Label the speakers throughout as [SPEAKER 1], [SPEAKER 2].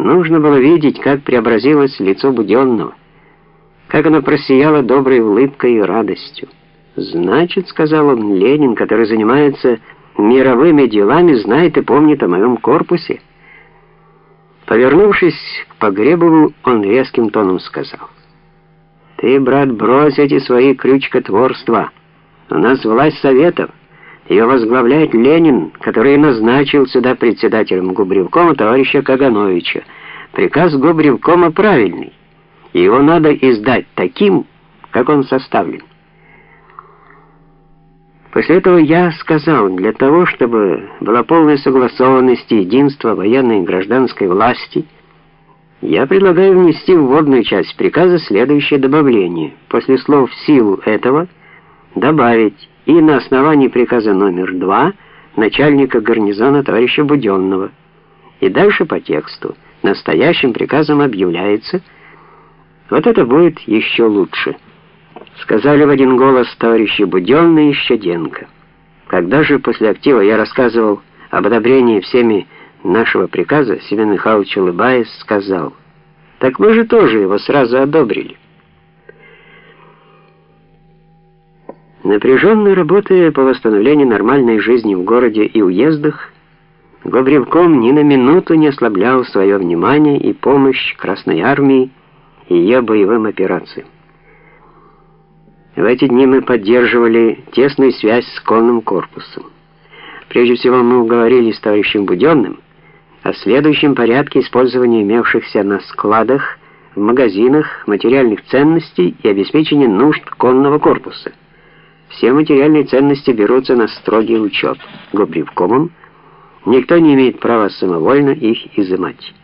[SPEAKER 1] Нужно было видеть, как преобразилось лицо Буденного, как оно просияло доброй улыбкой и радостью. «Значит, — сказал он, — Ленин, который занимается мировыми делами, знает и помнит о моем корпусе». Повернувшись к Погребову, он резким тоном сказал, «Ты, брат, брось эти свои крючкотворства. У нас власть советов. Ее возглавляет Ленин, который назначил сюда председателем Губревкома товарища Кагановича. Приказ Губревкома правильный. Его надо издать таким, как он составлен. После этого я сказал, для того, чтобы была полная согласованность и единство военной и гражданской власти, я предлагаю внести в вводную часть приказа следующее добавление. После слов «в силу этого» добавить «и на основании приказа номер 2 начальника гарнизона товарища Буденного». И дальше по тексту настоящим приказом объявляется «вот это будет еще лучше». Сказали в один голос товарищи Буденный и Щеденко. Когда же после актива я рассказывал об одобрении всеми нашего приказа, Семен Михайлович, улыбаясь, сказал, «Так мы же тоже его сразу одобрили». Напряженно работая по восстановлению нормальной жизни в городе и уездах, Гобревком ни на минуту не ослаблял свое внимание и помощь Красной Армии и ее боевым операциям. В эти дни мы поддерживали тесную связь с конным корпусом. Прежде всего мы уговорили с товарищем Буденным о следующем порядке использования имевшихся на складах, в магазинах материальных ценностей и обеспечения нужд конного корпуса. Все материальные ценности берутся на строгий учет Гобревкомом, никто не имеет права самовольно их изымать.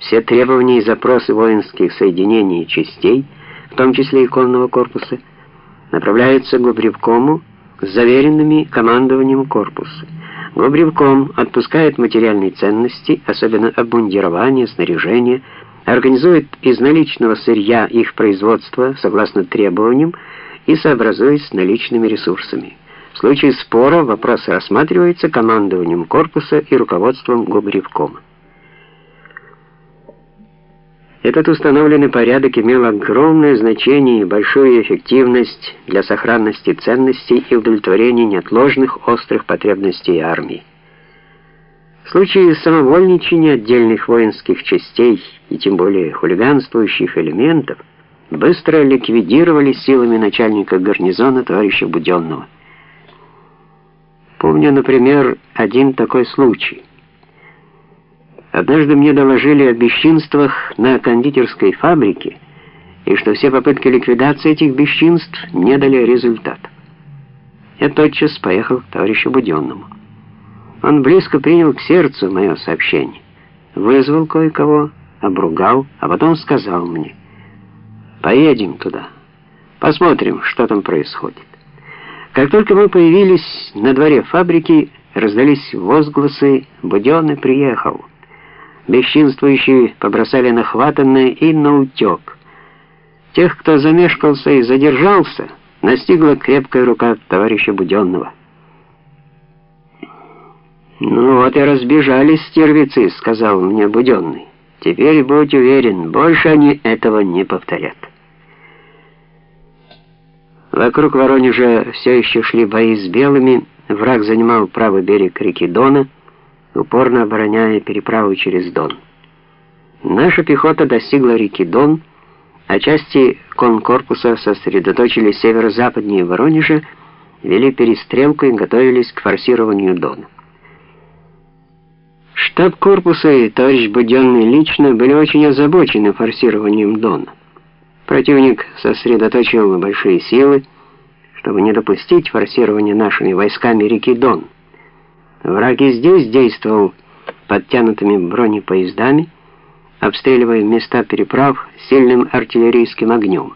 [SPEAKER 1] Все требования и запросы воинских соединений и частей, в том числе и конного корпуса, направляются Гобревкому с заверенными командованием корпуса. Гобревком отпускает материальные ценности, особенно обмундирование, снаряжение, организует из наличного сырья их производство согласно требованиям и сообразуясь с наличными ресурсами. В случае спора вопрос рассматривается командованием корпуса и руководством Гобревкома. Этот установленный порядок имел огромное значение и большую эффективность для сохранности ценностей и удовлетворения неотложных острых потребностей армии. В случае самовольничания отдельных воинских частей и тем более хулиганствующих элементов быстро ликвидировали силами начальника гарнизона товарища Буденного. Помню, например, один такой случай – Однажды мне доложили о бесчинствах на кондитерской фабрике, и что все попытки ликвидации этих бесчинств не дали результата. Я тотчас поехал к товарищу Буденному. Он близко принял к сердцу мое сообщение, вызвал кое-кого, обругал, а потом сказал мне, «Поедем туда, посмотрим, что там происходит». Как только мы появились на дворе фабрики, раздались возгласы «Буденный приехал». Бесчинствующие побросали нахватанное и наутек. Тех, кто замешкался и задержался, настигла крепкая рука товарища Буденного. «Ну вот и разбежались стервицы», — сказал мне Буденный. «Теперь будь уверен, больше они этого не повторят». Вокруг Воронежа все еще шли бои с белыми, враг занимал правый берег реки Дона, упорно обороняя переправу через Дон. Наша пехота достигла реки Дон, а части конкорпуса сосредоточились северо-западнее Воронежа, вели перестрелку и готовились к форсированию Дона. Штаб корпуса и товарищ Буденный лично были очень озабочены форсированием Дона. Противник сосредоточил большие силы, чтобы не допустить форсирования нашими войсками реки Дон. Враг и здесь действовал подтянутыми бронепоездами, обстреливая места переправ сильным артиллерийским огнем.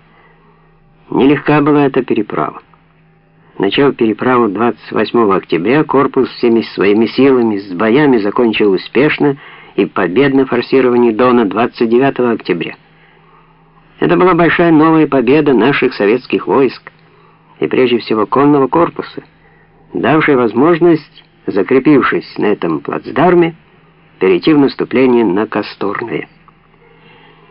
[SPEAKER 1] Нелегка была эта переправа. Начав переправу 28 октября, корпус всеми своими силами с боями закончил успешно и победно форсирование Дона 29 октября. Это была большая новая победа наших советских войск, и прежде всего конного корпуса, давшая возможность закрепившись на этом плацдарме, перейти в наступление на Косторное.